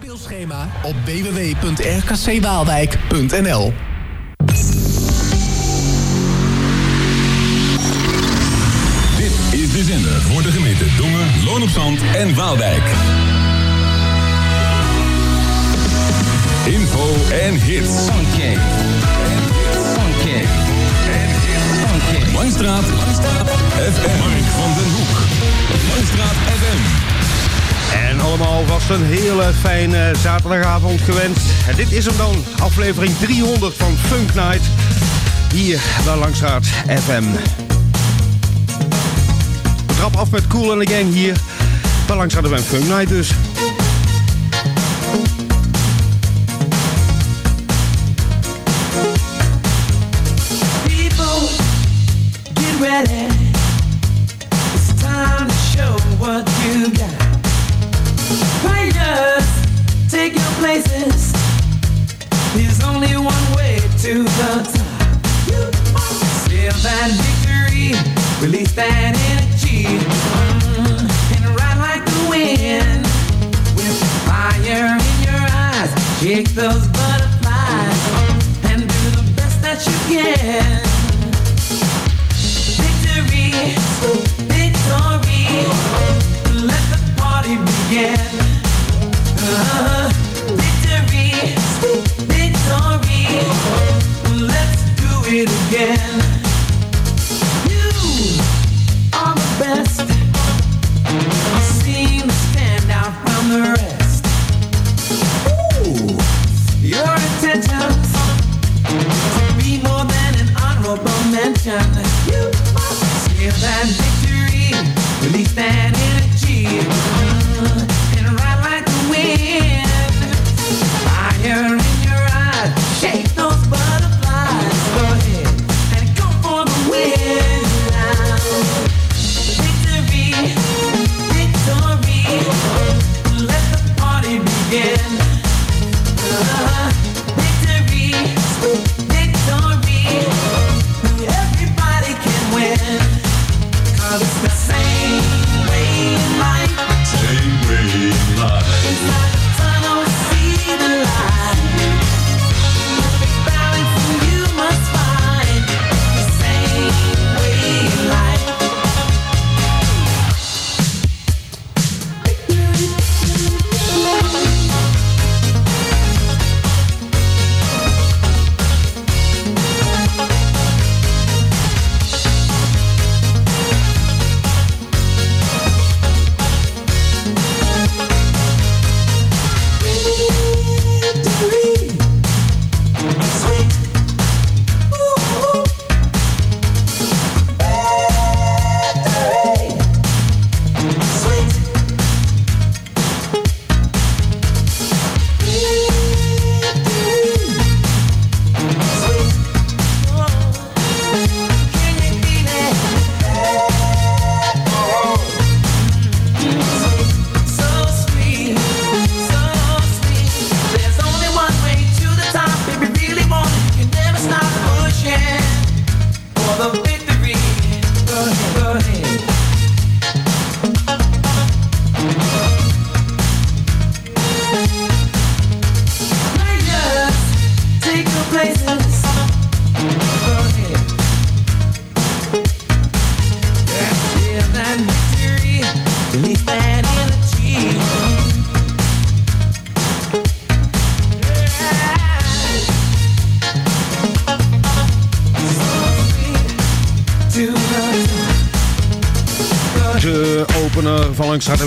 speelschema op www.rkcwaalwijk.nl. Dit is de zender voor de gemeente Dongen, Loon op Zand en Waalwijk. Info en hits. Funky. Funky. Funky. Langstraat. Langstraat. FM. Mike van den Hoek. Langstraat en allemaal was een hele fijne zaterdagavond gewenst. En dit is hem dan, aflevering 300 van Funk Night. Hier bij Langstraat FM. Trap af met Cool en the Gang hier. Bij Langstraat FM Funk Night dus.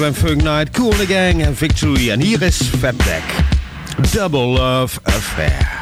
Ben Funk Night, Cool the Gang en Victory. En hier is Fatback. Double Love Affair.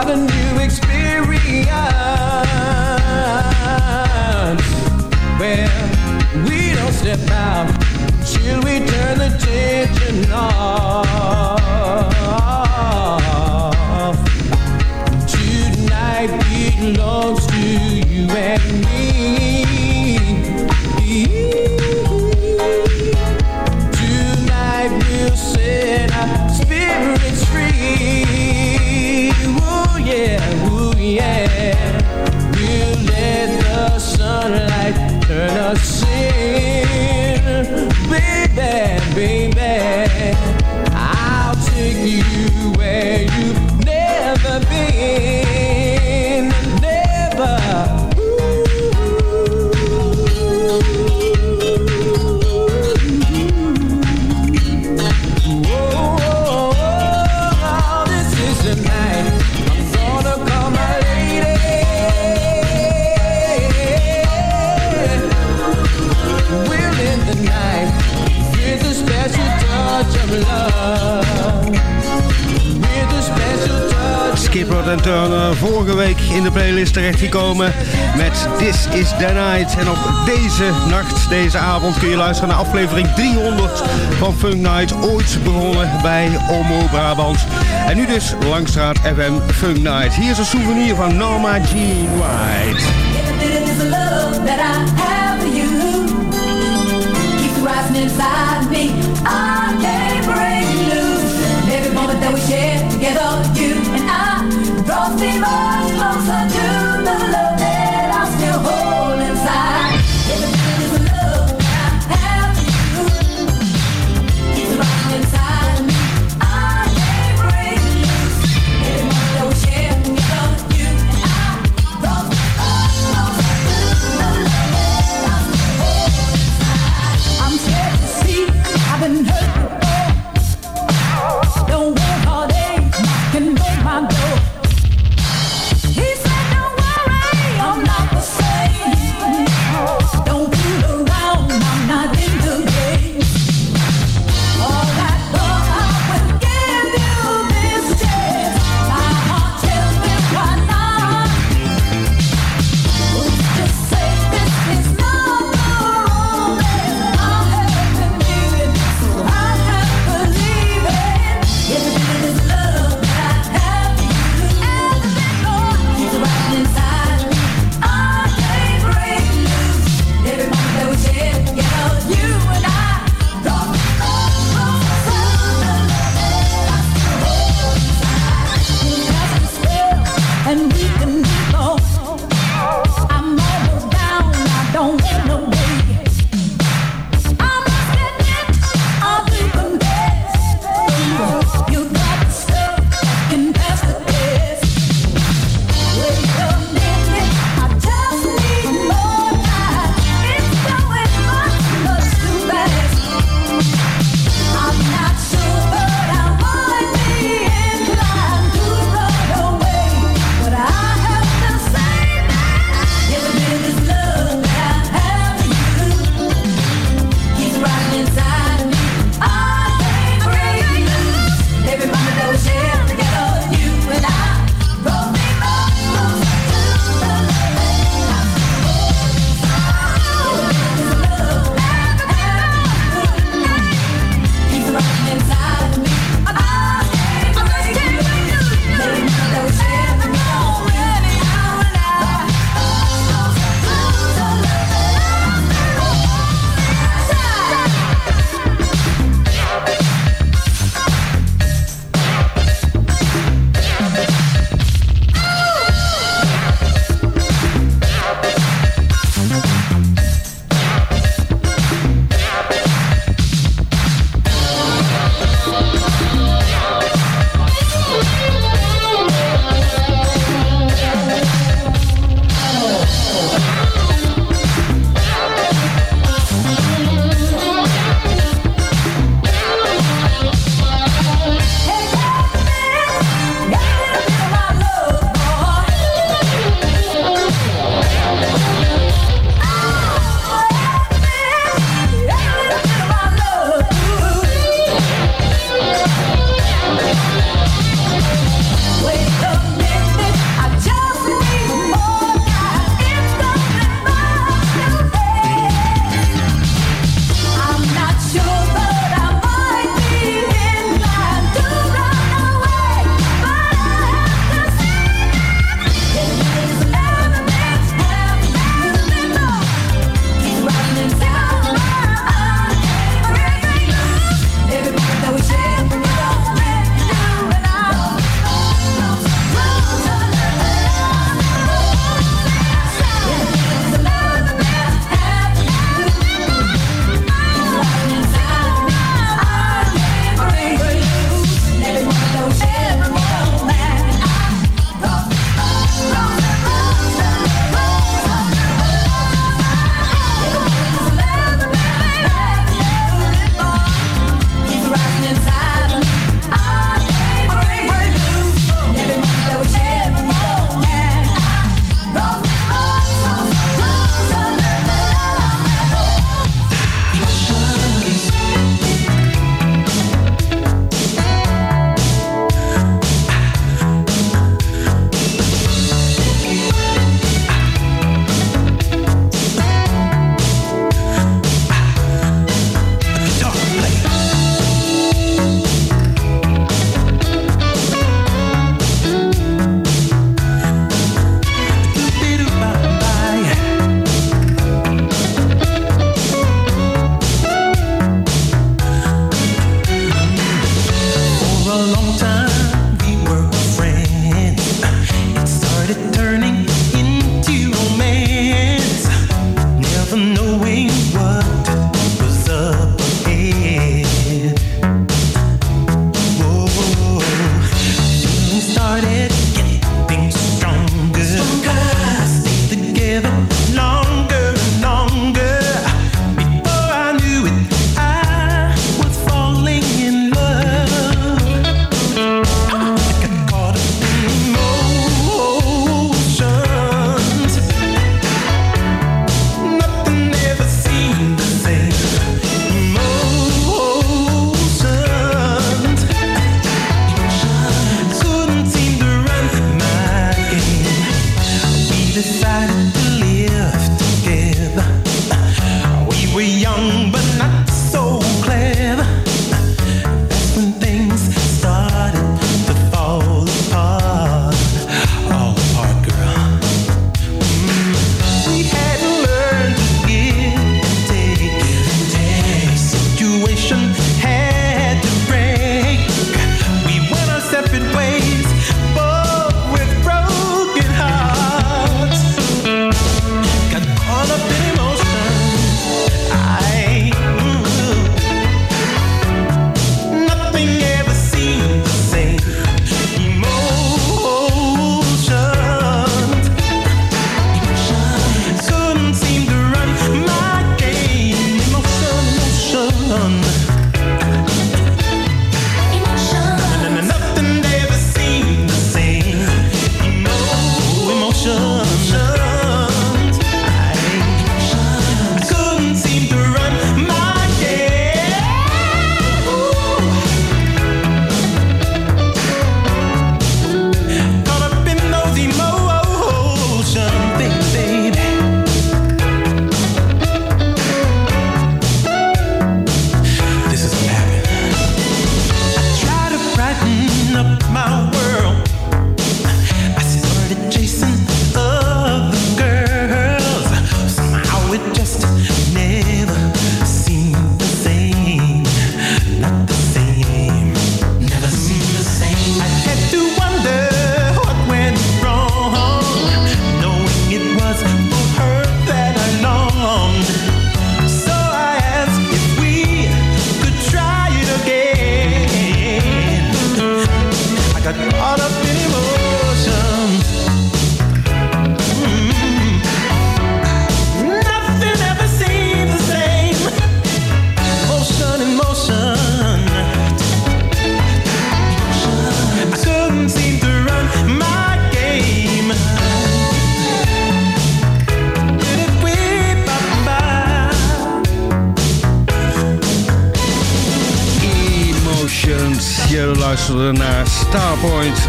What a new experience. Well, we don't step out till we turn the tension off. Eh, vorige week in de playlist terechtgekomen met This is the Night. En op deze nacht, deze avond, kun je luisteren naar aflevering 300 van Funk Night. Ooit begonnen bij Omo Brabant. En nu dus Langstraat FM Funk Night. Hier is een souvenir van Norma Jean White. anymore.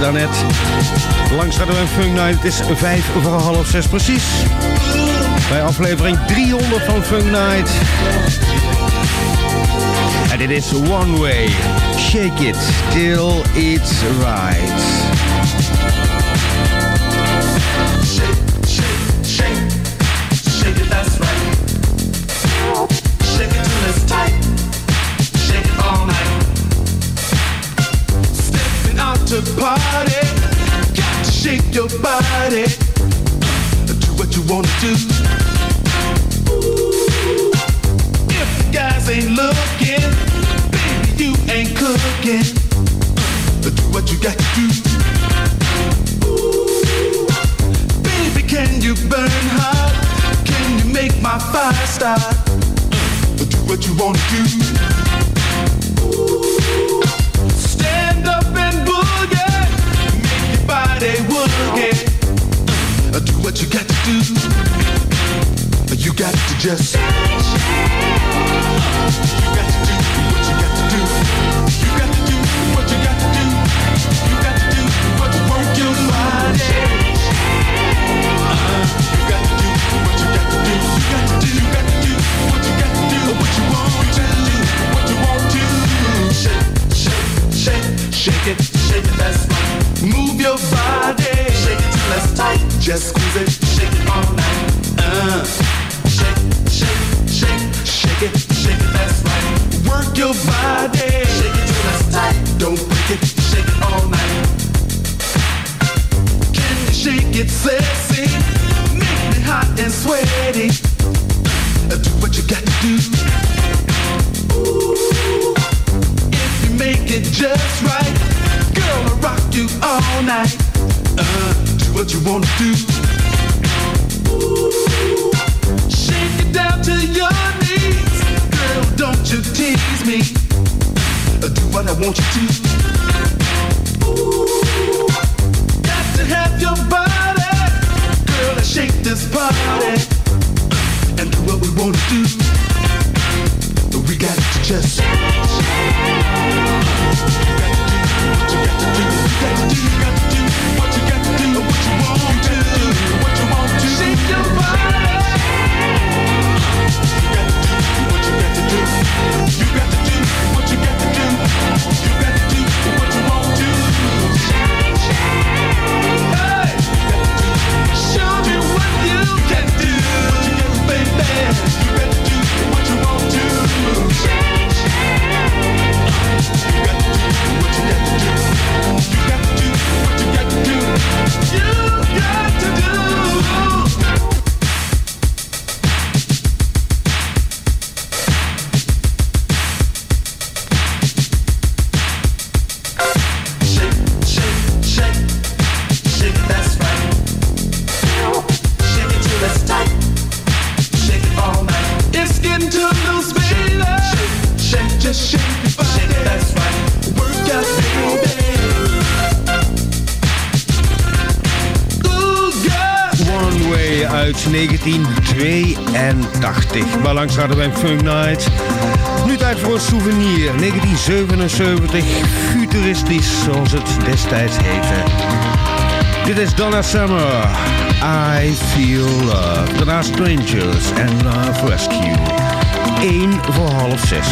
Daarnet. Langs hadden we een Funk Night. Het is vijf voor half zes precies. Bij aflevering 300 van Funk Night. En dit is One Way. Shake it till it's right. Body. Do what you wanna do. If the guys ain't looking, baby, you ain't cooking. Do what you got to do. Baby, can you burn hot? Can you make my fire start? Do what you wanna do. Just. You got to do what you got to do. You got to do what you got to do. You got to do what you. Uh, got to do what you got to do. What you want to. What you want to. Shake, shake, shake, shake it, shake it. That's right. Move your body. Shake it till it's tight. Just squeeze it, shake it all night. Uh, shake, shake, shake, shake it. That's right. Work your body. Shake it till it's tight. Don't break it, shake it all night. Can you shake it sexy? Make me hot and sweaty. Uh, Do what you got to do. If you make it just right, girl, I'll rock you all night. Uh, do what you wanna do. Ooh, Shake it down to your girl. Don't you tease me. Do what I want you to. Got to have your body, girl. Shake this party and do what we. We got to do you got to. You got to do what you got to do. What you want to do. What you want to. Shake your You got 1982. Maar langs hadden wij Funk Night. Nu tijd voor een souvenir. 1977, futuristisch zoals het destijds heette. Dit is Donna Summer. I Feel Love. Daarna Strangers en Love Rescue. 1 voor half 6.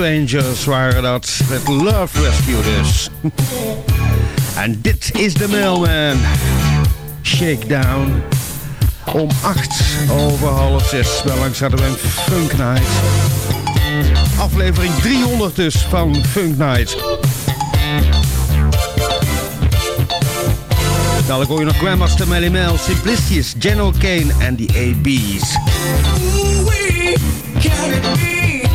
The Strangers waren dat. Met Love Rescue dus. en dit is de Mailman. Shakedown. Om 8 over half 6 bij langs hadden we een Funk Night. Aflevering 300 dus van Funk Night. Dadelijk hoor je nog Grandmaster Melly Mel, Simplicious, General Kane en de AB's. Ooh-wee,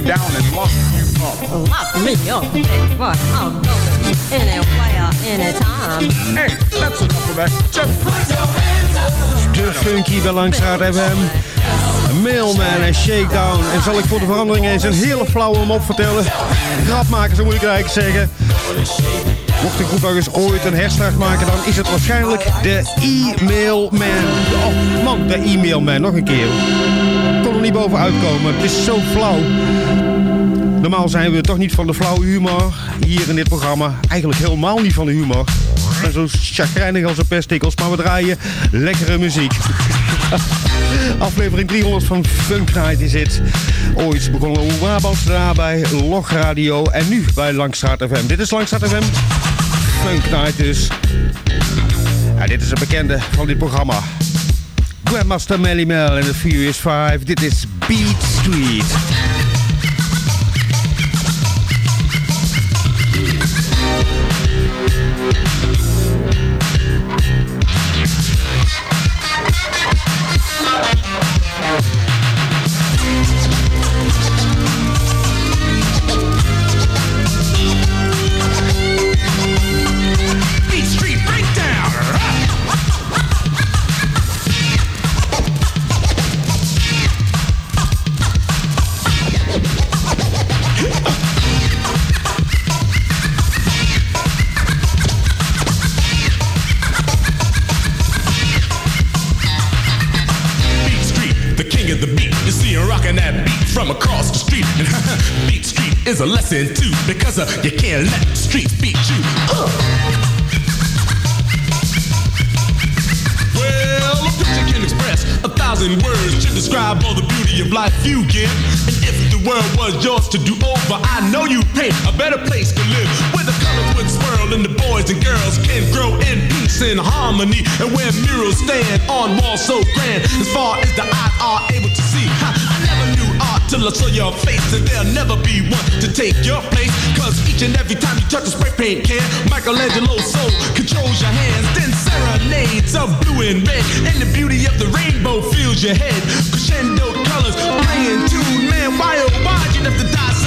you down and lock you up. Lock me up, big boy. I'll go anywhere, anytime. Hey, that's enough of that. Just put your hands up. De funky bij langs FM. Mailman en Shakedown. En zal ik voor de verandering eens een hele flauwe mop vertellen. Grap maken, zo moet ik eigenlijk zeggen. Mocht de groep nog eens ooit een herstart maken, dan is het waarschijnlijk de E-mailman. Oh man, de e-mailman, nog een keer. Niet bovenuit komen, het is zo flauw. Normaal zijn we toch niet van de flauwe humor hier in dit programma. Eigenlijk helemaal niet van de humor. Zijn zo chagrijnig als een pesttikkels, maar we draaien lekkere muziek. Aflevering 300 van Funk Night is het. Ooit begonnen we Brabants bij Log Radio en nu bij Langstraat FM. Dit is Langstraat FM. Funk Night dus. Ja, dit is een bekende van dit programma. Grandmaster Melly Mel en de Furious 5. Dit is Beat Street. Is a lesson too, because uh, you can't let the streets beat you. Uh. Well, a picture can express a thousand words to describe all the beauty of life you give. And if the world was yours to do over, I know you'd paint a better place to live. Where the colors would swirl and the boys and girls can grow in peace and harmony. And where murals stand on walls so grand, as far as the eye are able to see. Till I saw your face, and there'll never be one to take your place. Cause each and every time you touch a spray paint can, Michelangelo's soul controls your hands. Then serenades of blue and red, and the beauty of the rainbow fills your head. Crescendo colors playing tune, man. Why oh why you have to die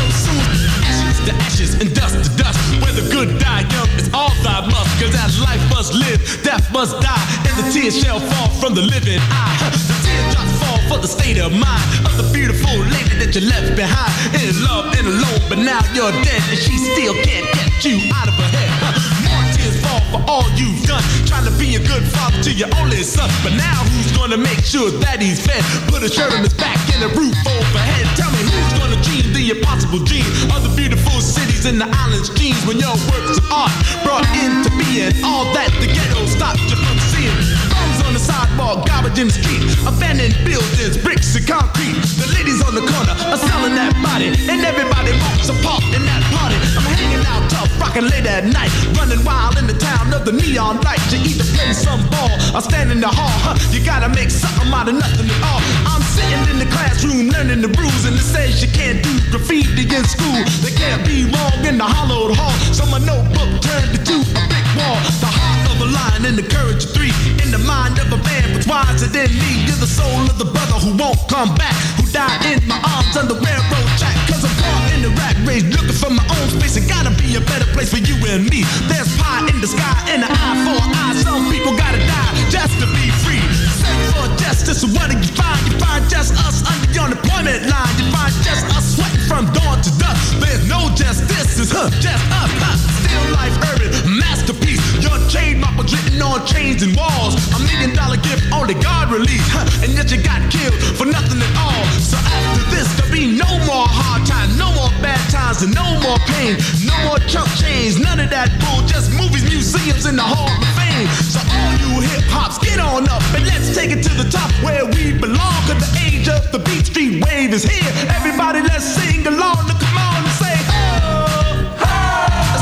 to ashes and dust to dust. Where the good die young is all thy must. Cause as life must live, death must die, and the tears shall fall from the living eye. The teardrops fall for the state of mind of the beautiful lady that you left behind. In love and alone, but now you're dead, and she still can't get you out of her head. Tears fall for all you've done, trying to be a good father to your only son. But now who's gonna make sure that he's fed? Put a shirt on his back and a roof overhead. Tell me who's gonna dream the impossible dream of the beautiful cities and the islands' dreams when your works of art brought into being all that the ghetto stopped you from seeing. On the sidewalk, garbage in the street, abandoned buildings, bricks and concrete. The ladies on the corner are selling that body, and everybody wants a part in that party. I'm hanging out tough, rocking late at night, running wild in the town of the neon lights. You either play some ball or stand in the hall. Huh? You gotta make something out of nothing at all. I'm sitting in the classroom learning the rules, and it says you can't do graffiti in school. They can't be wrong in the hollowed hall. So my notebook turned into a brick wall. The heart of a lion and the courage of three. In the mind of a man what's wiser than me. You're the soul of the brother who won't come back. Who died in my arms the railroad track. Cause I'm caught in the rat race looking for my own space. It gotta be a better place for you and me. There's pie in the sky and an eye for an eye. Some people gotta die just to be free. Search for justice, what do you find? You find just us under the unemployment line. You find just us sweating from dawn to dusk. There's no justice, it's huh, just us. Huh. Still life urban, masterpiece. Your trademark was written on chains and walls. A million dollar gift only God released. Huh. And yet you got killed for nothing at all. So after this, there'll be no more hard times, no more bad times, and no more pain. No more chump chains, none of that bull. Just movies, museums, and the Hall of Fame. So all you hip hops, get on up and let's take it to the top where we belong. Cause the age of the Beat Street wave is here. Everybody, let's sing along. Now come on and say ho, ho,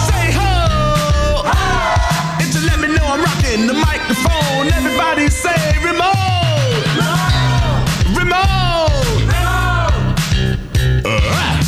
say ho, ho. And to let me know I'm rocking the microphone. Everybody say remote, remote, Alright.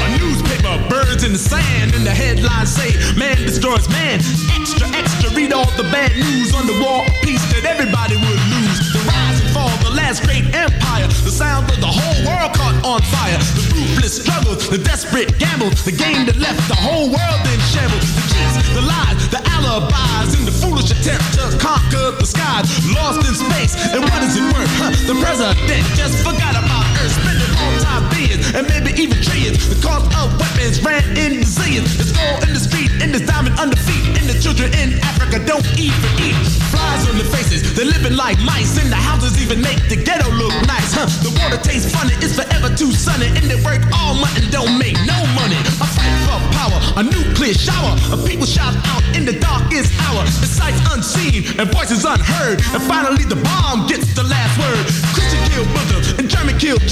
A newspaper, birds in the sand, and the headlines say, Man destroys man. Extra, extra, read all the bad news on the war of peace that everybody would lose. The rise and fall, the last great empire, the sound of the whole world caught on fire. The ruthless struggle, the desperate gamble, the game that left the whole world in shambles. The cheats, the lies, the alibis, and the foolish attempt to conquer the skies. Lost in space, and what is it worth? Huh? The president just forgot about Spending all time billions, and maybe even trillions. The cost of weapons ran in zillions. There's gold in the street, and there's diamond under feet, and the children in Africa don't even eat. Flies on their faces, they're living like mice, and the houses even make the ghetto look nice. Huh? The water tastes funny, it's forever too sunny, and they work all month and don't make no money. A fight for power, a nuclear shower, of people shout out in the darkest hour. The sights unseen and voices unheard, and finally the bomb gets the last word. Christian killed Muslims and German killed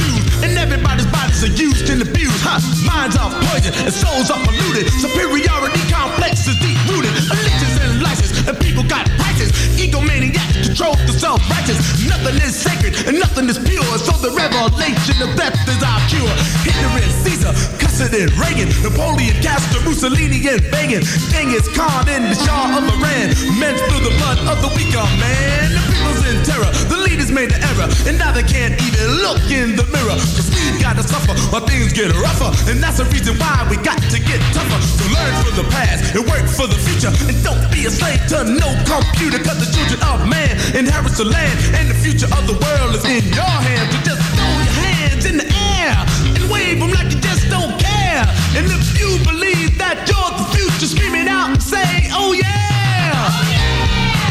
and everybody's bodies are used and abused. Huh? Minds are poisoned and souls are polluted. Superiority complex is deep rooted. Allegiance and license, and people got prices. Egomaniacs control the self righteous nothing is sacred and nothing is pure. So the revelation of death is our cure. Hitler and Caesar, cussing and Reagan, Napoleon, Castro, Mussolini and Reagan, Genghis Khan and the Shah of Iran. Men through the blood of the weaker man. The people's in terror, the leaders made the error, and now they can't even look in the mirror. Cause we've gotta suffer or things get rougher, and that's the reason why we got to get tougher. So learn from the past and work for the future, and don't be a slave to no computer. Cause the children of man inherits the land, and the future of the world is in your hands. So just throw your hands in the air and wave them like you just don't care. And if you believe that you're the future, scream it out and say, Oh yeah!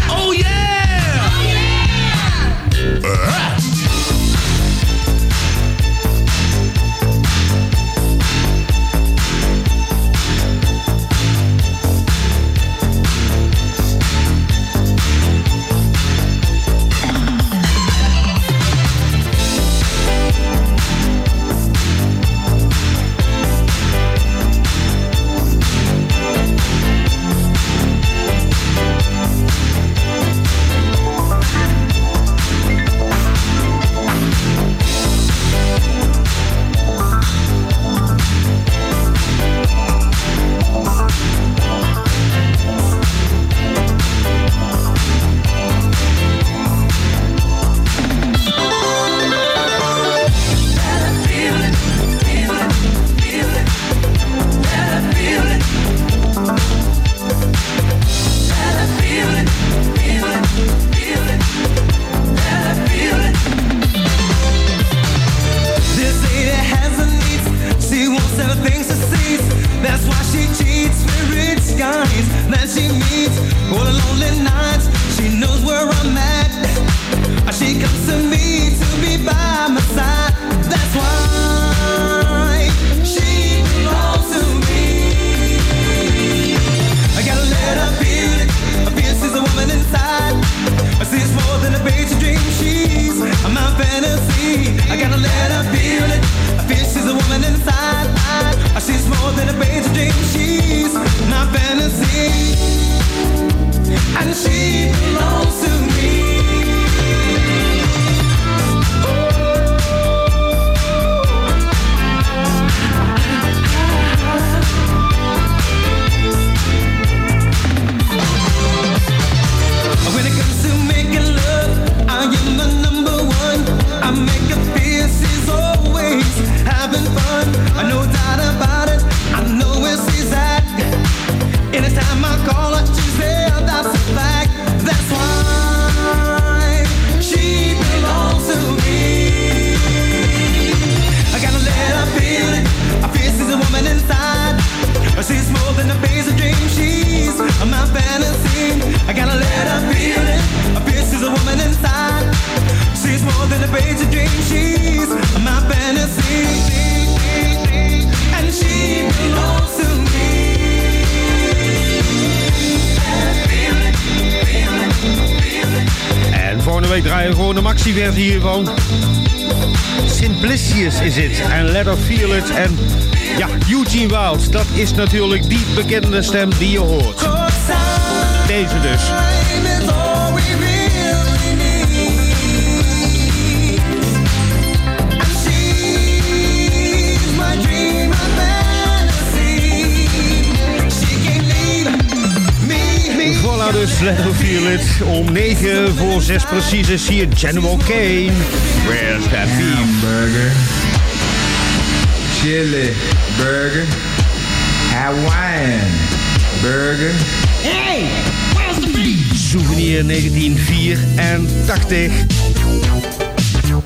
Oh yeah! Oh yeah! Uh-huh. This Eugene Wild. Dat is natuurlijk die bekende stem die je hoort. Deze dus. Voilà dus, Feel It. Om 9 voor 6 precies is hier General Kane. Where's that beef? Chili burger, Hawaiian burger. Hey, where's the beef? Souvenir 1984. Baby, you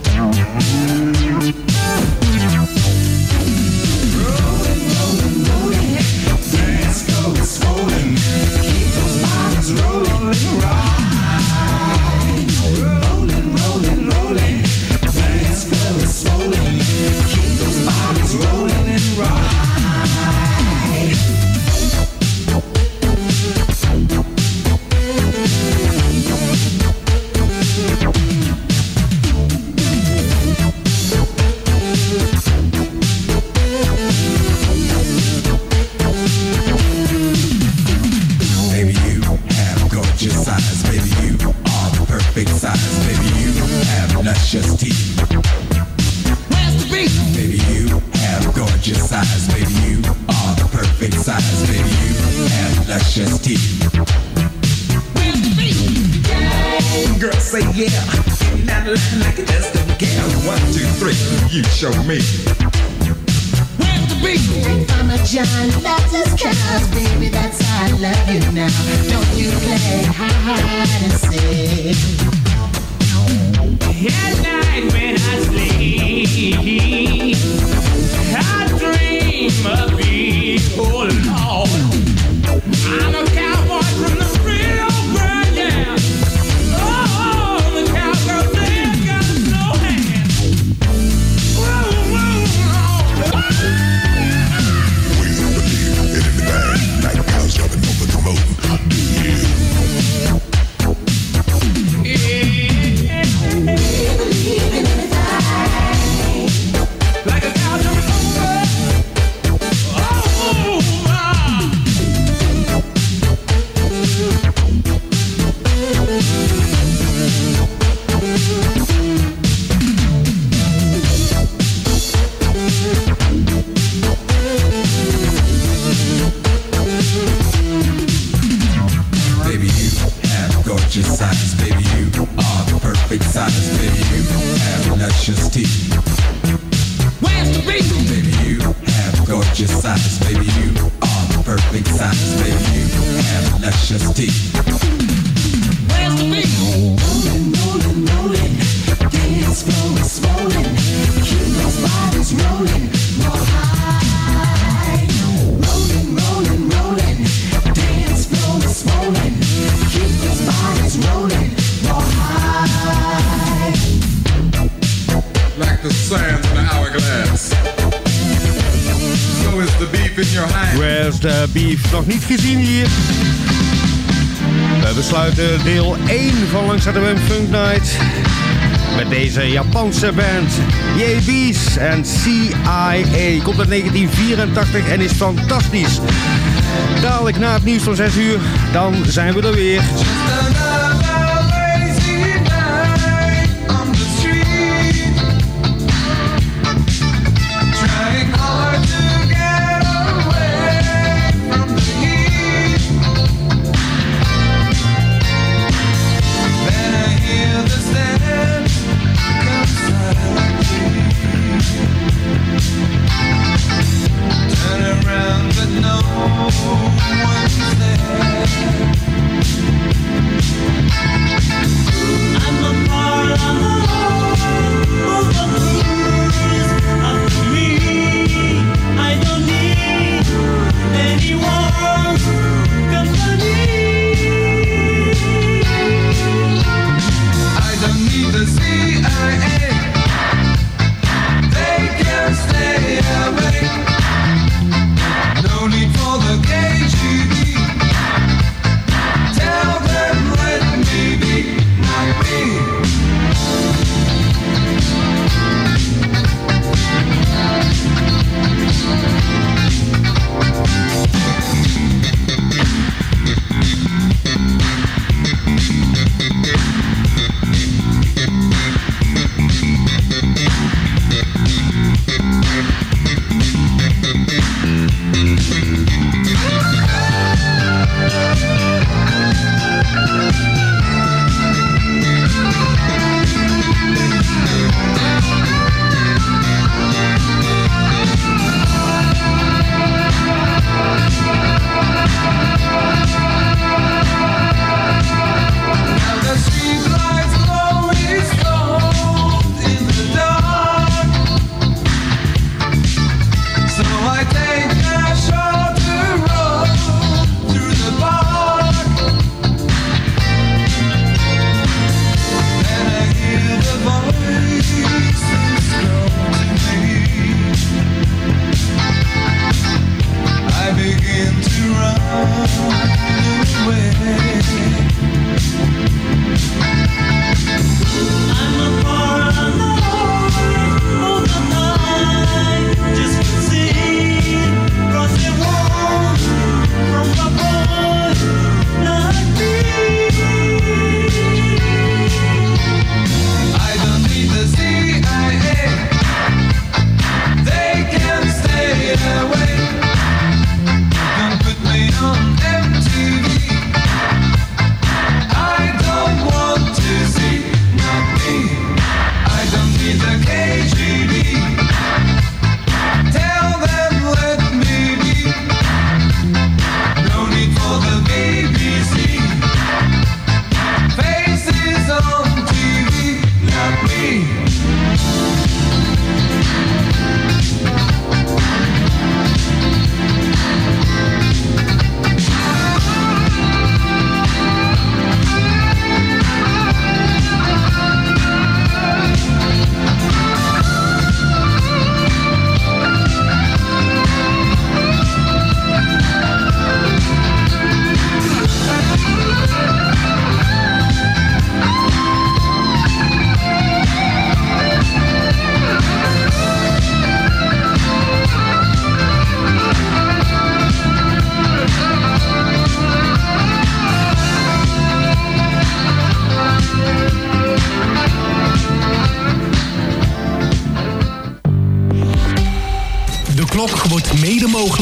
met deze Japanse band JB's en CIA. Komt uit 1984 en is fantastisch. Dadelijk na het nieuws van 6 uur, dan zijn we er weer.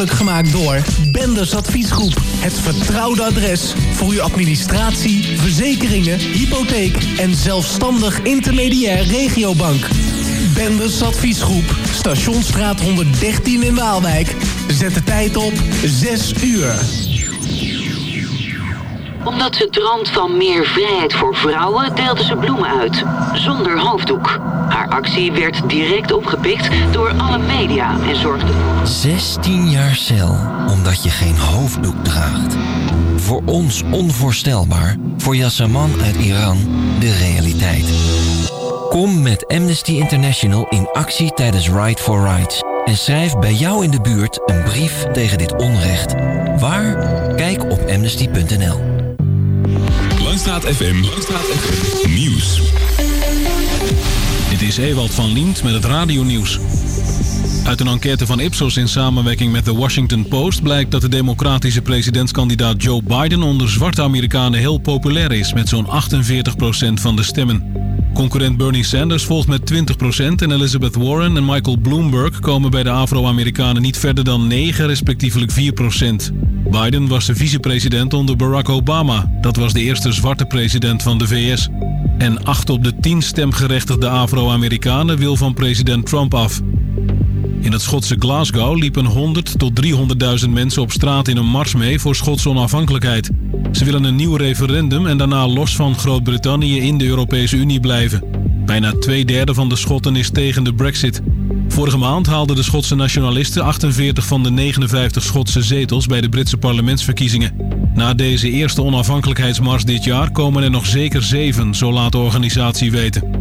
Gemaakt door Benders Adviesgroep. Het vertrouwde adres voor uw administratie, verzekeringen, hypotheek en zelfstandig intermediair regiobank. Benders Adviesgroep, Stationsstraat 113 in Waalwijk. Zet de tijd op 6 uur. Omdat ze droomt van meer vrijheid voor vrouwen, deelde ze bloemen uit. Zonder hoofddoek. Haar actie werd direct opgepikt door alle media en zorgde 16 jaar cel omdat je geen hoofddoek draagt. Voor ons onvoorstelbaar, voor Yassaman uit Iran de realiteit. Kom met Amnesty International in actie tijdens Ride for Rights. En schrijf bij jou in de buurt een brief tegen dit onrecht. Waar? Kijk op amnesty.nl. Langstraat FM. Langstraat FM. Nieuws. Dit is Ewald van Liemt met het radionieuws. Uit een enquête van Ipsos in samenwerking met de Washington Post blijkt dat de democratische presidentskandidaat Joe Biden onder zwarte Amerikanen heel populair is met zo'n 48% van de stemmen. Concurrent Bernie Sanders volgt met 20% en Elizabeth Warren en Michael Bloomberg komen bij de Afro-Amerikanen niet verder dan 9 respectievelijk 4%. Biden was de vicepresident onder Barack Obama. Dat was de eerste zwarte president van de VS. En 8 op de 10 stemgerechtigde Afro-Amerikanen wil van president Trump af. In het Schotse Glasgow liepen 100 tot 300.000 mensen op straat in een mars mee voor Schotse onafhankelijkheid. Ze willen een nieuw referendum en daarna los van Groot-Brittannië in de Europese Unie blijven. Bijna twee derde van de Schotten is tegen de brexit. Vorige maand haalden de Schotse nationalisten 48 van de 59 Schotse zetels bij de Britse parlementsverkiezingen. Na deze eerste onafhankelijkheidsmars dit jaar komen er nog zeker zeven, zo laat de organisatie weten.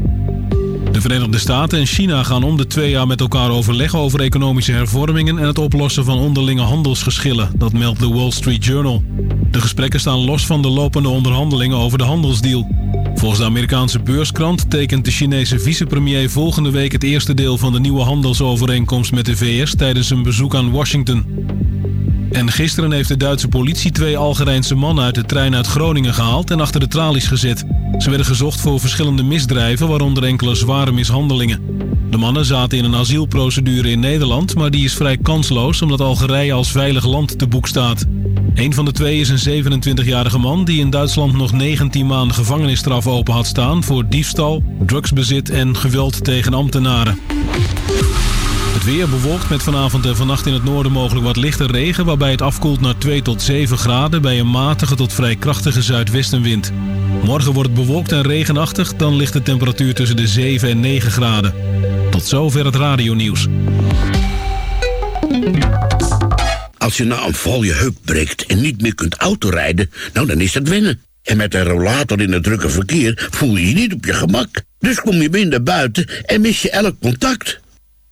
De Verenigde Staten en China gaan om de twee jaar met elkaar overleggen over economische hervormingen en het oplossen van onderlinge handelsgeschillen, dat meldt de Wall Street Journal. De gesprekken staan los van de lopende onderhandelingen over de handelsdeal. Volgens de Amerikaanse beurskrant tekent de Chinese vicepremier volgende week het eerste deel van de nieuwe handelsovereenkomst met de VS tijdens een bezoek aan Washington. En gisteren heeft de Duitse politie twee Algerijnse mannen uit de trein uit Groningen gehaald en achter de tralies gezet. Ze werden gezocht voor verschillende misdrijven, waaronder enkele zware mishandelingen. De mannen zaten in een asielprocedure in Nederland, maar die is vrij kansloos omdat Algerije als veilig land te boek staat. Een van de twee is een 27-jarige man die in Duitsland nog 19 maanden gevangenisstraf open had staan voor diefstal, drugsbezit en geweld tegen ambtenaren. Het weer bewolkt met vanavond en vannacht in het noorden mogelijk wat lichte regen... waarbij het afkoelt naar 2 tot 7 graden bij een matige tot vrij krachtige zuidwestenwind. Morgen wordt het bewolkt en regenachtig, dan ligt de temperatuur tussen de 7 en 9 graden. Tot zover het radionieuws. Als je nou een val je heup breekt en niet meer kunt autorijden, nou dan is dat wennen. En met een rollator in het drukke verkeer voel je je niet op je gemak. Dus kom je minder buiten en mis je elk contact.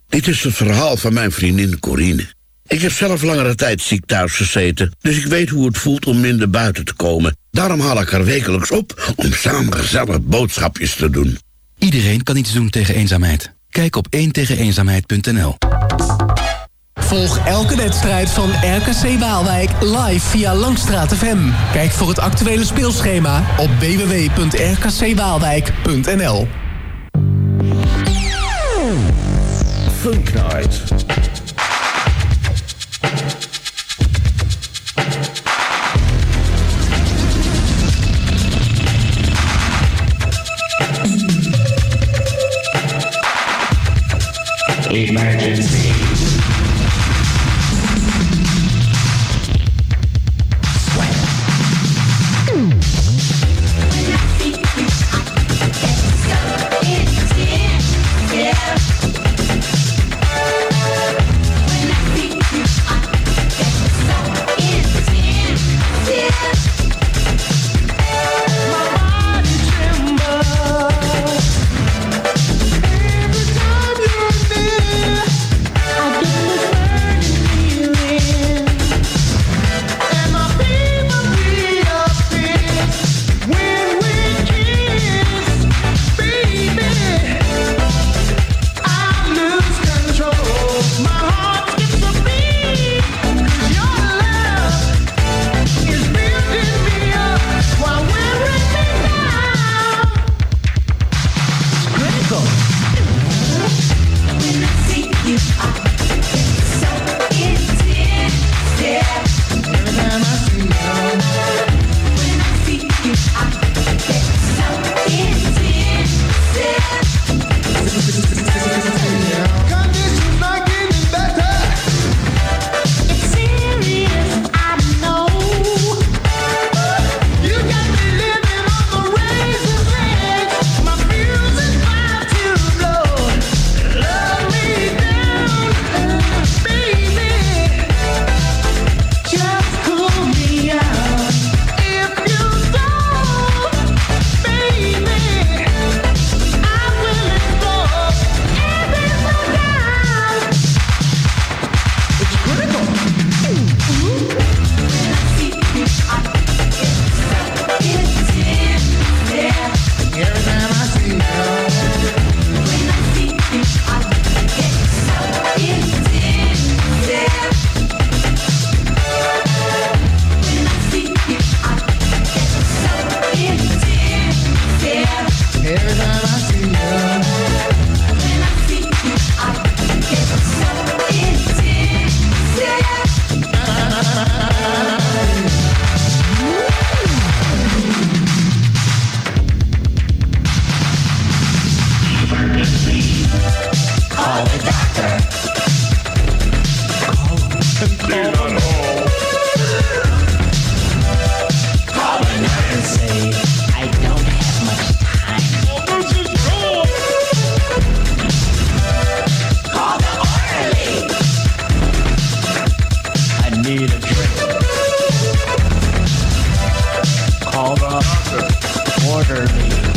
Dit is het verhaal van mijn vriendin Corine. Ik heb zelf langere tijd ziek thuis gezeten, dus ik weet hoe het voelt om minder buiten te komen. Daarom haal ik haar wekelijks op om samen gezellig boodschapjes te doen. Iedereen kan iets doen tegen eenzaamheid. Kijk op 1 tegeneenzaamheid.nl Volg elke wedstrijd van RKC Waalwijk live via Langstraat FM. Kijk voor het actuele speelschema op www.rkcwaalwijk.nl Funk Night. Emergency. Turner.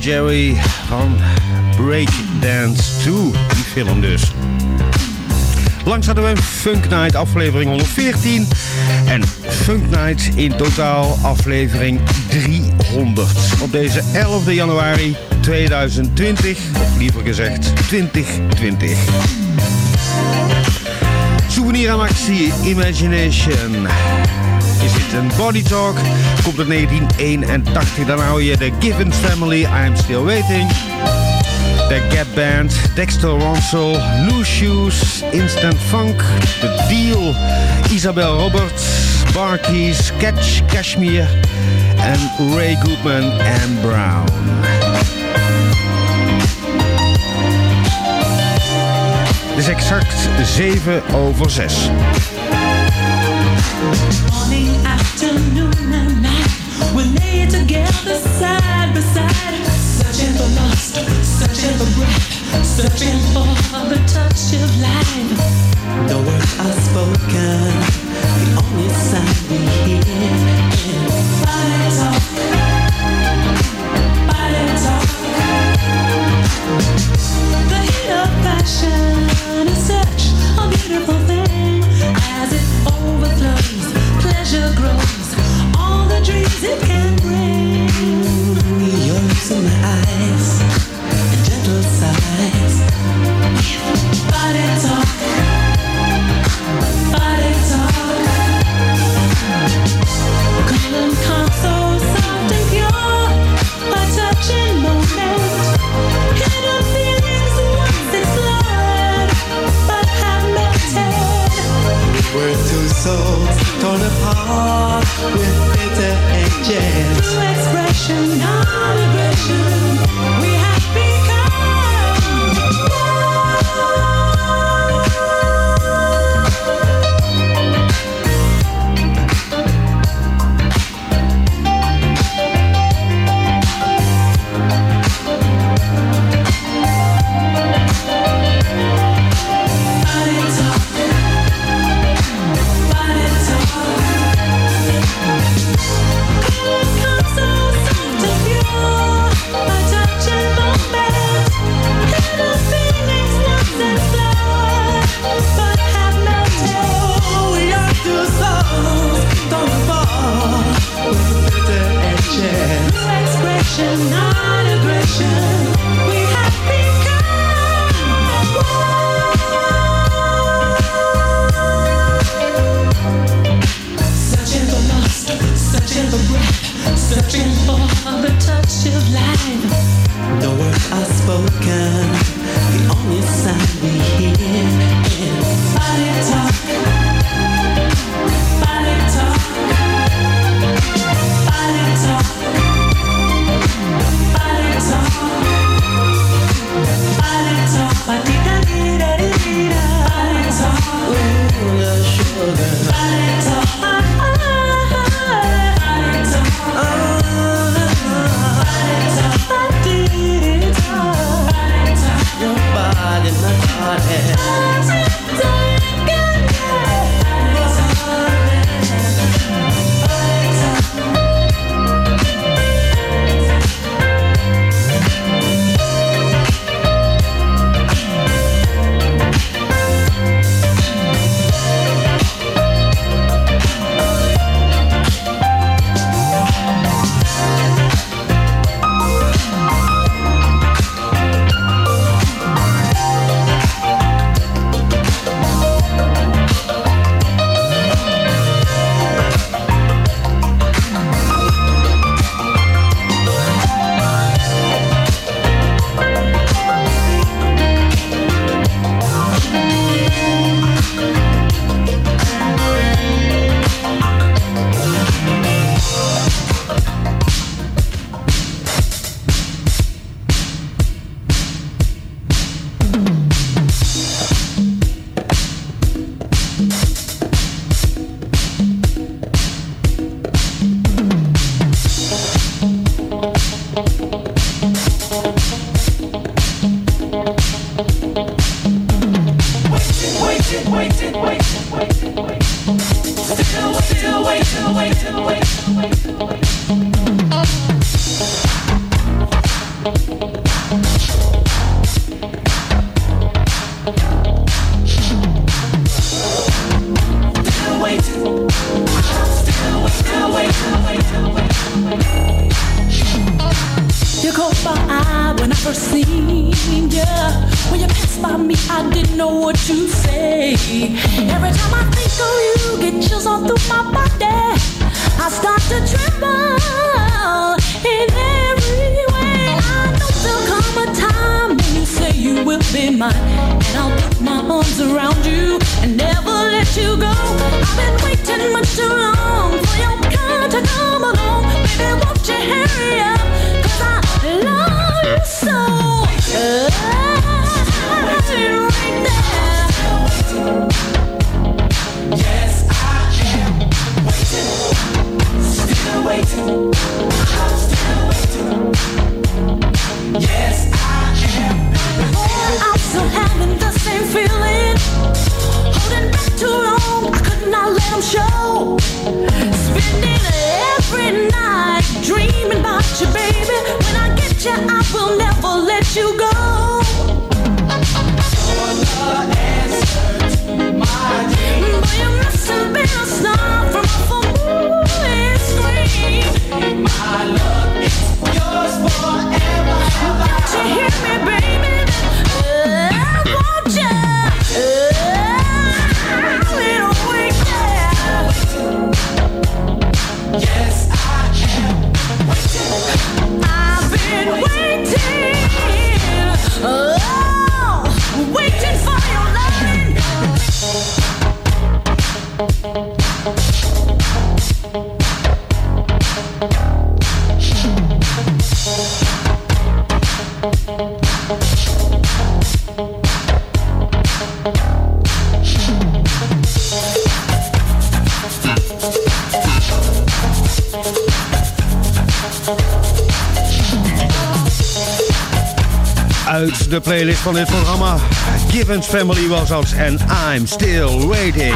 Jerry van Breakdance 2. Die film dus. Langs hadden we Funk Night aflevering 114 en Funk Night in totaal aflevering 300. Op deze 11 januari 2020, of liever gezegd 2020. Souvenir actie Imagination. Een body talk? Komt uit 1981. Dan hou je de Givens Family, I'm Still Waiting. De Get Band, Dexter Ronsel, New Shoes, Instant Funk, The Deal, Isabel Roberts, Barkeys, Catch Cashmere en Ray Goodman en Brown. Het is exact 7 over 6. Searching for breath, searching for the touch of life. The words are spoken, the only sound we hear is body talk. jazz. New expression, knowledge. De playlist van dit programma. Givens Family was en I'm Still Waiting.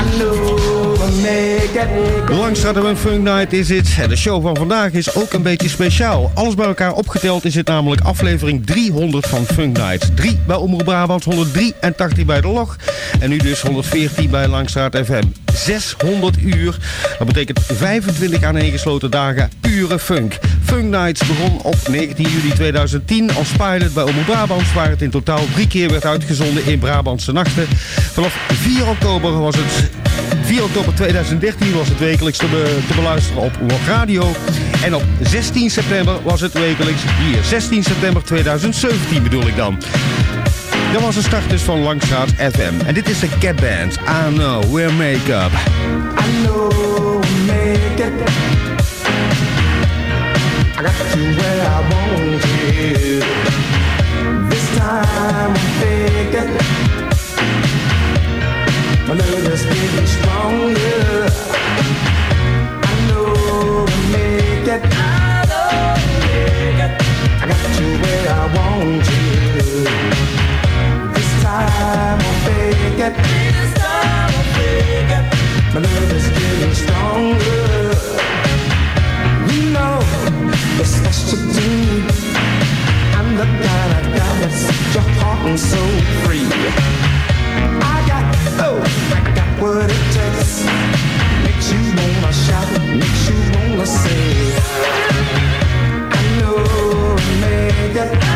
Langstraat een Funk Night is het. En de show van vandaag is ook een beetje speciaal. Alles bij elkaar opgeteld is het namelijk aflevering 300 van Funk Night. 3 bij Omroep Brabant, 183 bij de Log. En nu dus 114 bij Langstraat FM. 600 uur. Dat betekent 25 aaneengesloten dagen pure funk. Funk Nights begon op 19 juli 2010 als pilot bij Omroep Brabant... waar het in totaal drie keer werd uitgezonden in Brabantse nachten. Vanaf 4 oktober was het 4 oktober 2013 was het wekelijks te, te beluisteren op Log Radio. En op 16 september was het wekelijks hier. 16 september 2017 bedoel ik dan. Dat was de start dus van Langstraat FM. En dit is de Cat Band. I know, we're make-up. I know make it. I got you where I want you. This time I'm it. My love is getting stronger. I know we'll make it. I know we'll make it. I got you where I want you. Time I'll fake it. This time I'll fake it. My love is getting stronger. You know it's special to me. I'm the kind of guy that sets your heart and soul free. I got, oh, I got what it takes. Makes you wanna shout, makes you wanna say. I know I made it.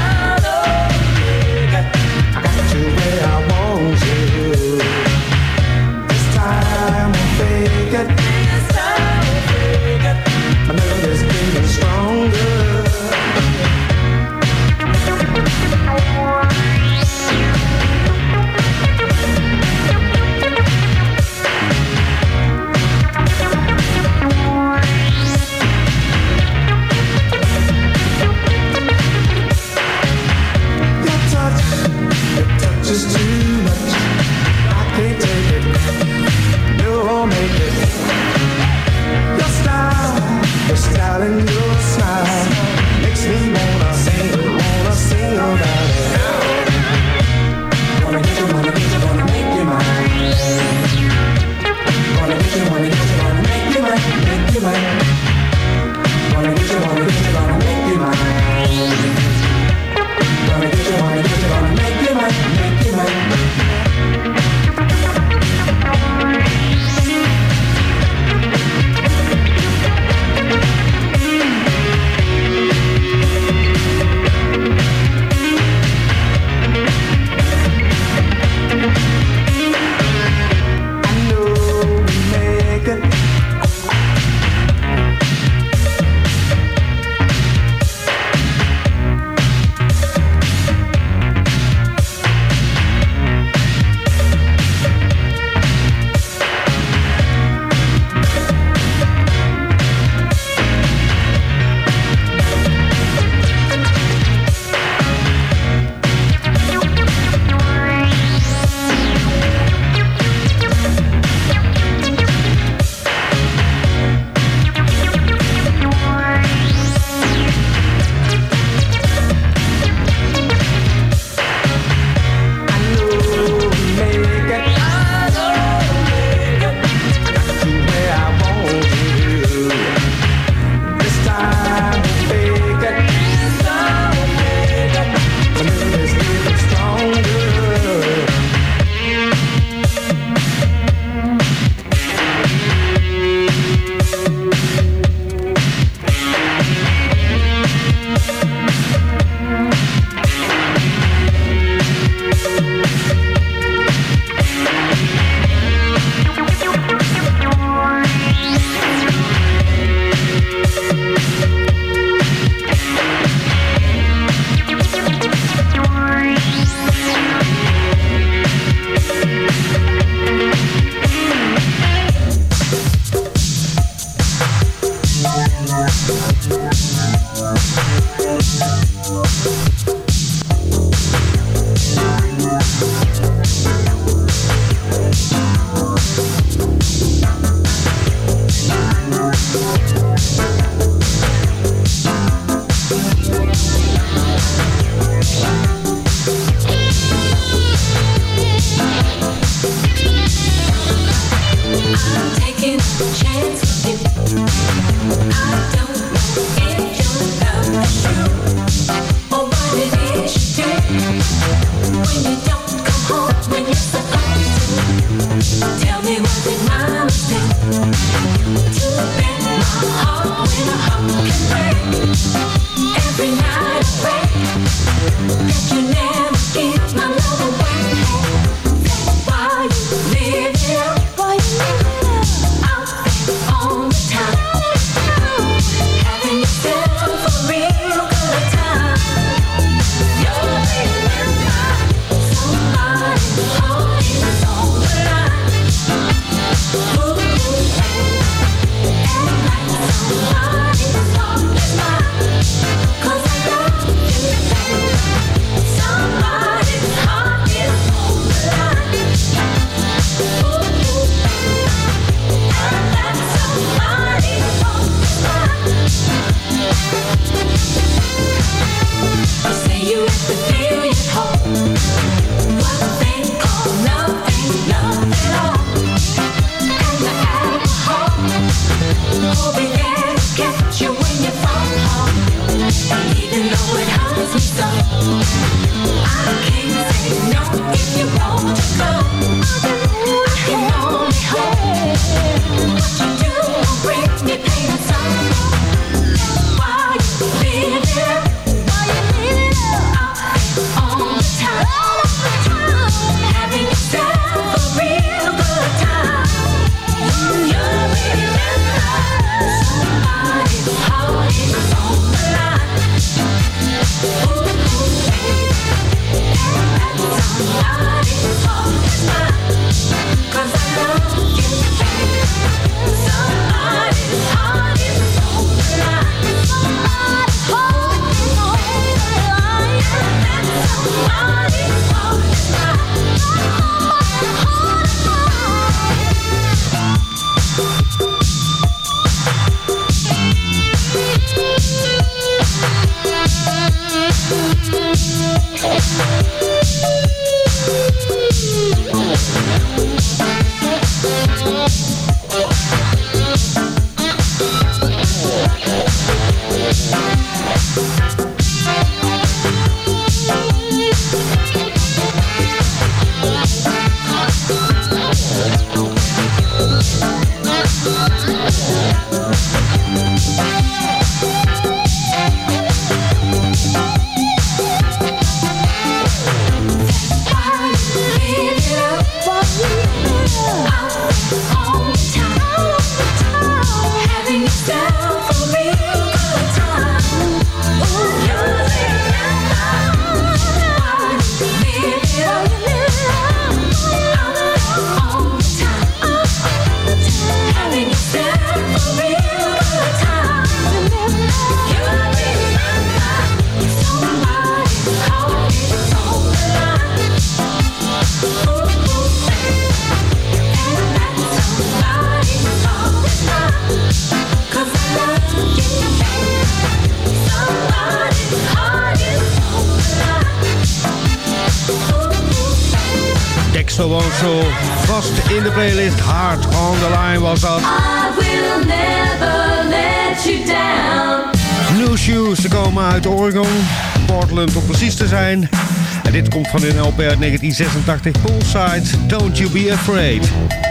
LP uit 1986, Poolside, Don't You Be Afraid. Don't you be afraid.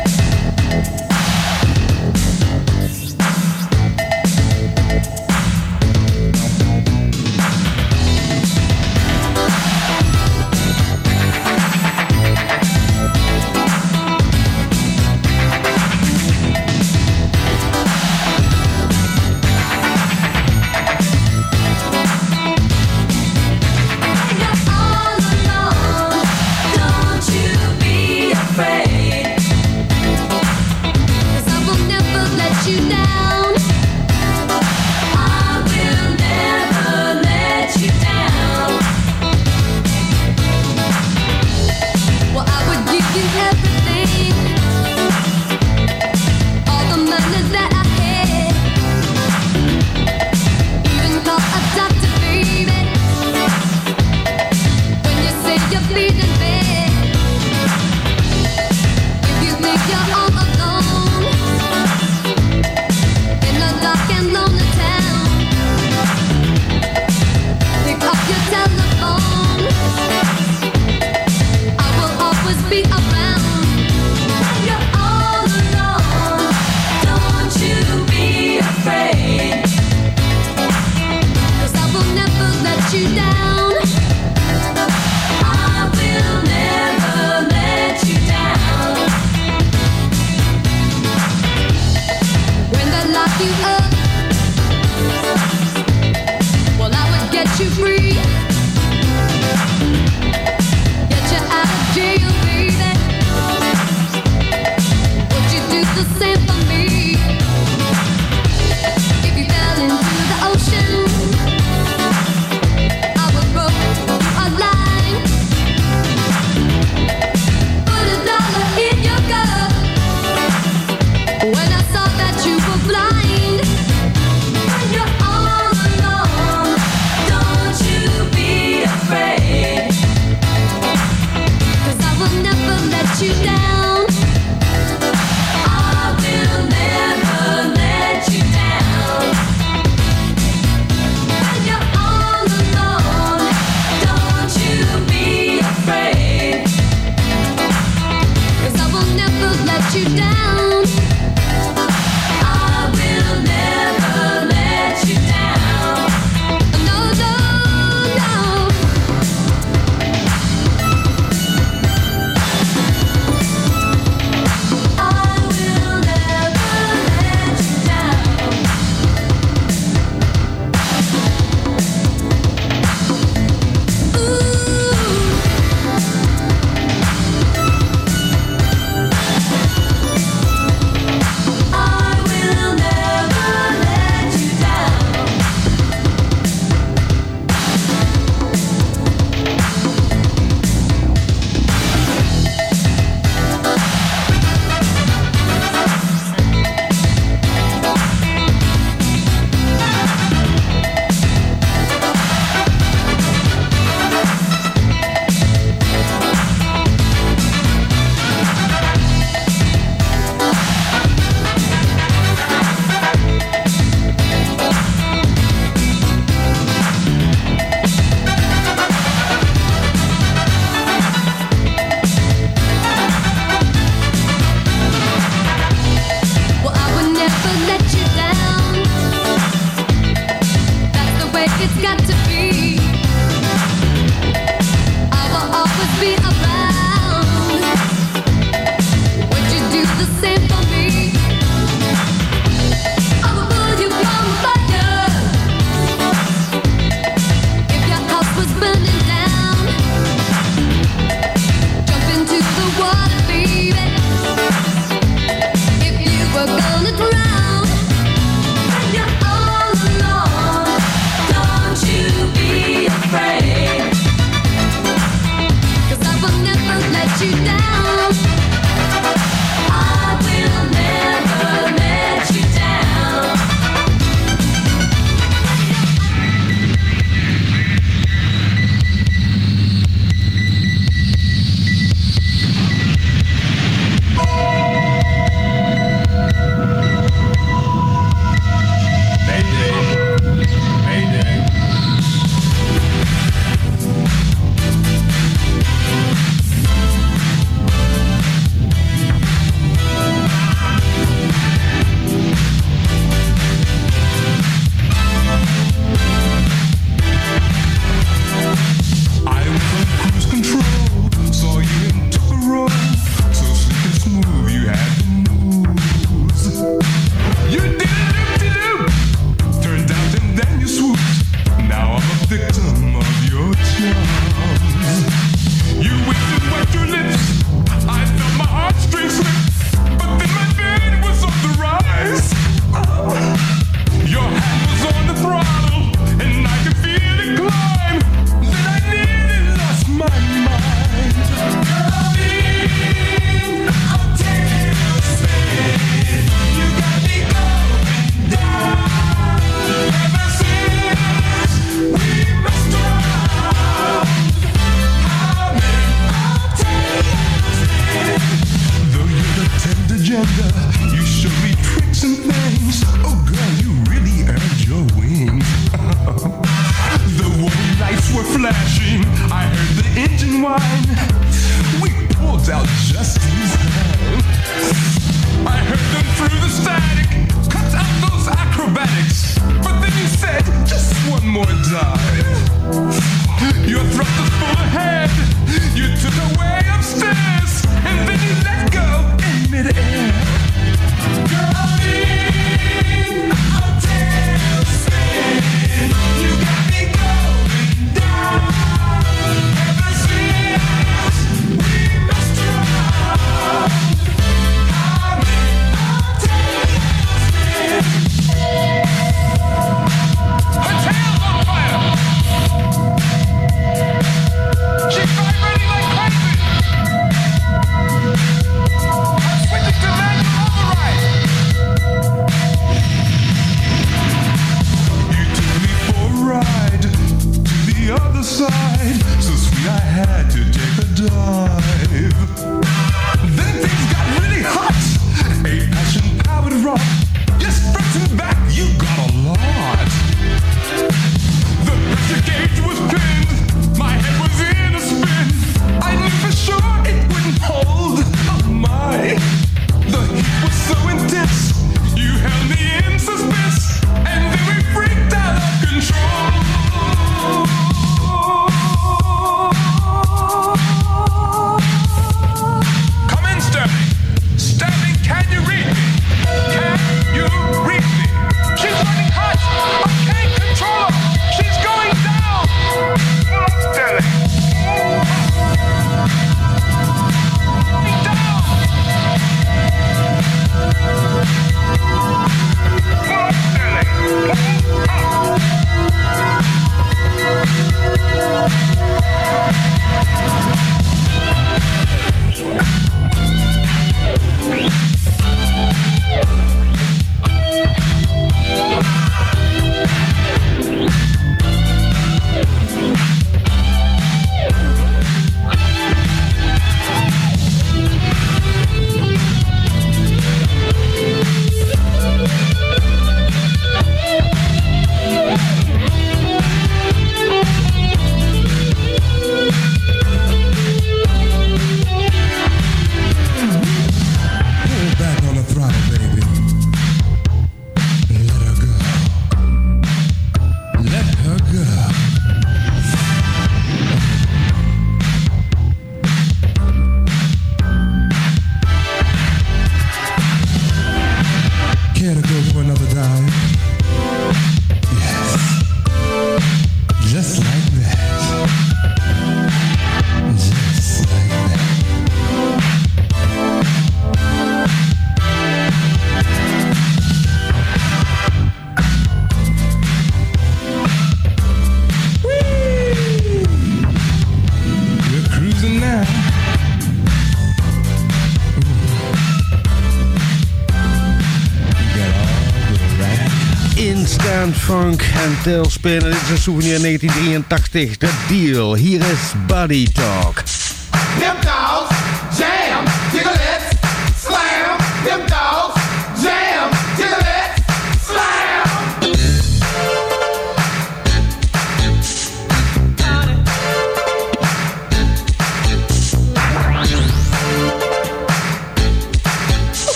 Detail. Dit is een souvenir 1983. The Deal. Hier is Body Talk.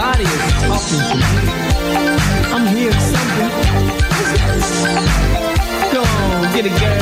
body is talking to me. I'm hearing something. Go on, get a girl.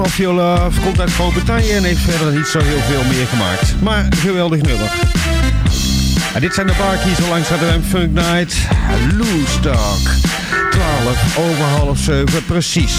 Mafiola komt uit Groot-Brittannië en heeft verder niet zo heel veel meer gemaakt. Maar geweldig nummer. En dit zijn de barkies langs de M Funk Night. Loose Dog. 12 over half 7 precies.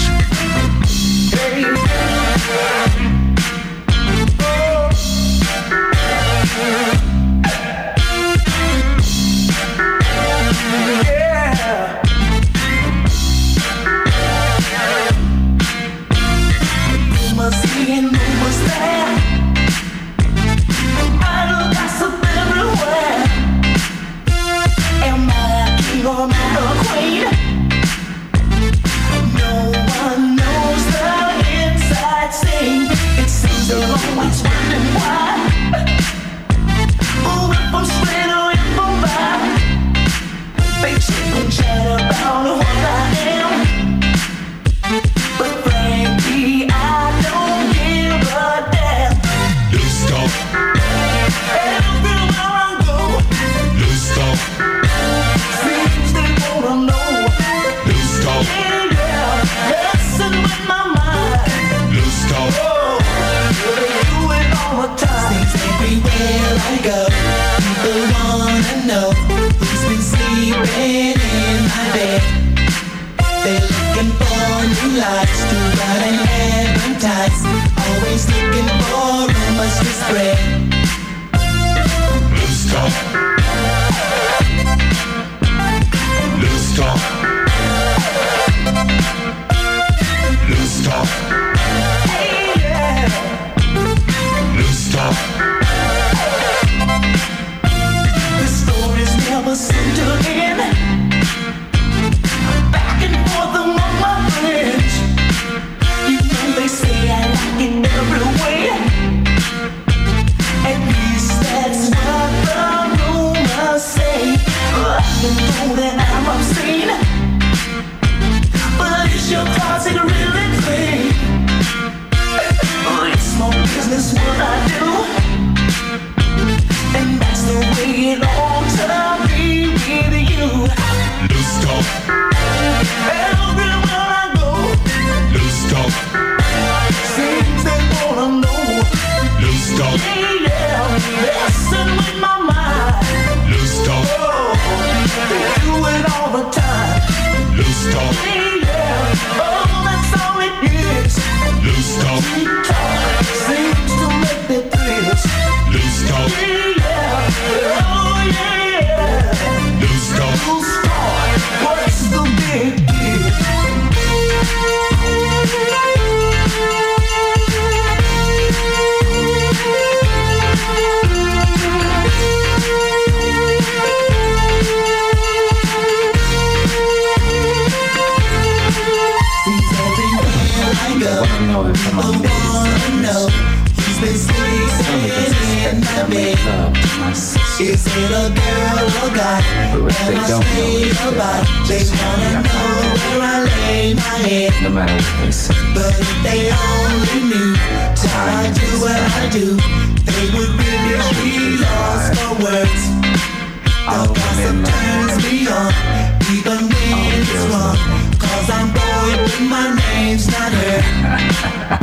my name's not her.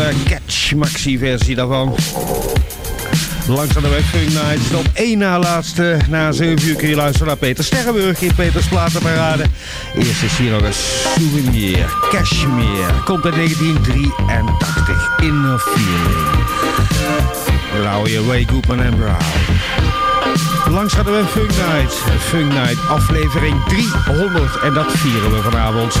de Catch Maxi versie daarvan. Langs aan de weg Funk Nights. Op één na laatste. Na 7 uur kun je luisteren naar Peter Sterrenburg in Peters Platenparade. Eerst is hier nog een souvenir. Cashmere. Komt uit 1983. Inner Feeling. Je Ray Goodman en Brown. Langs gaan we Funk Night. Funk Night aflevering 300. En dat vieren we vanavond.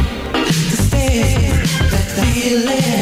feeling.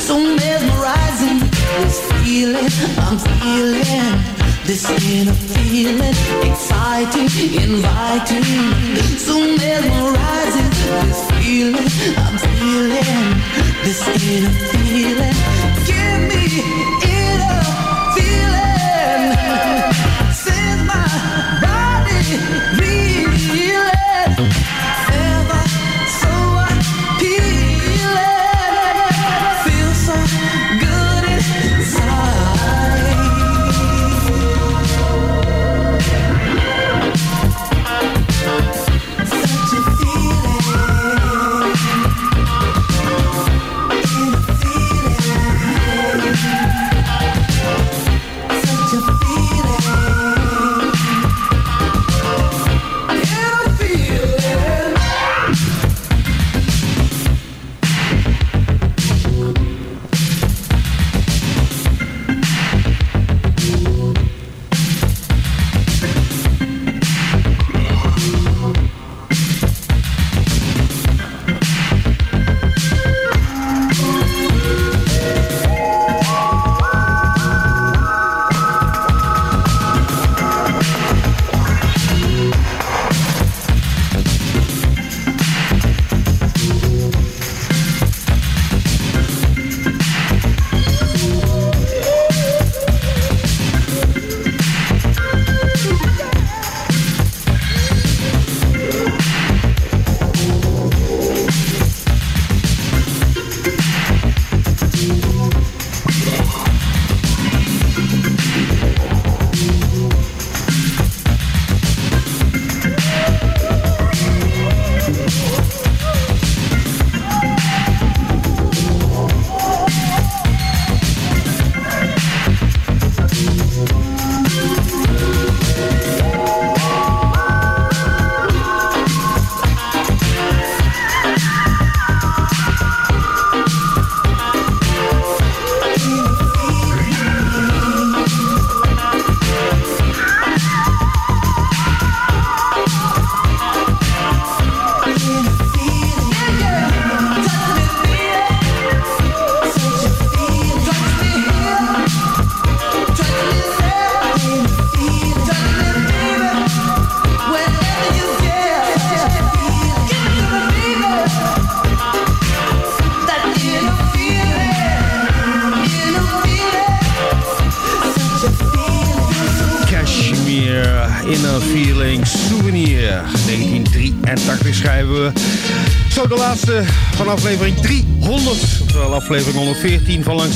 So mesmerizing. This feeling I'm feeling. This inner feeling, exciting, inviting, so mesmerizing. This feeling I'm feeling. This inner feeling, give me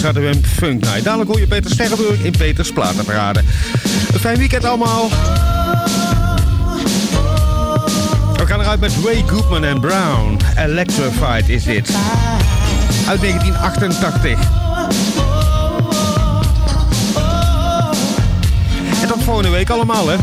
ZWM Funk Night. Dadelijk hoor je Peter Sterrenburg in Peters Platenparade. Een fijn weekend allemaal. We gaan eruit met Ray Goodman en Brown. Electrified is dit. Uit 1988. En tot volgende week allemaal, hè.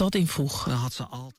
stad in vroeg, eh, had ze al.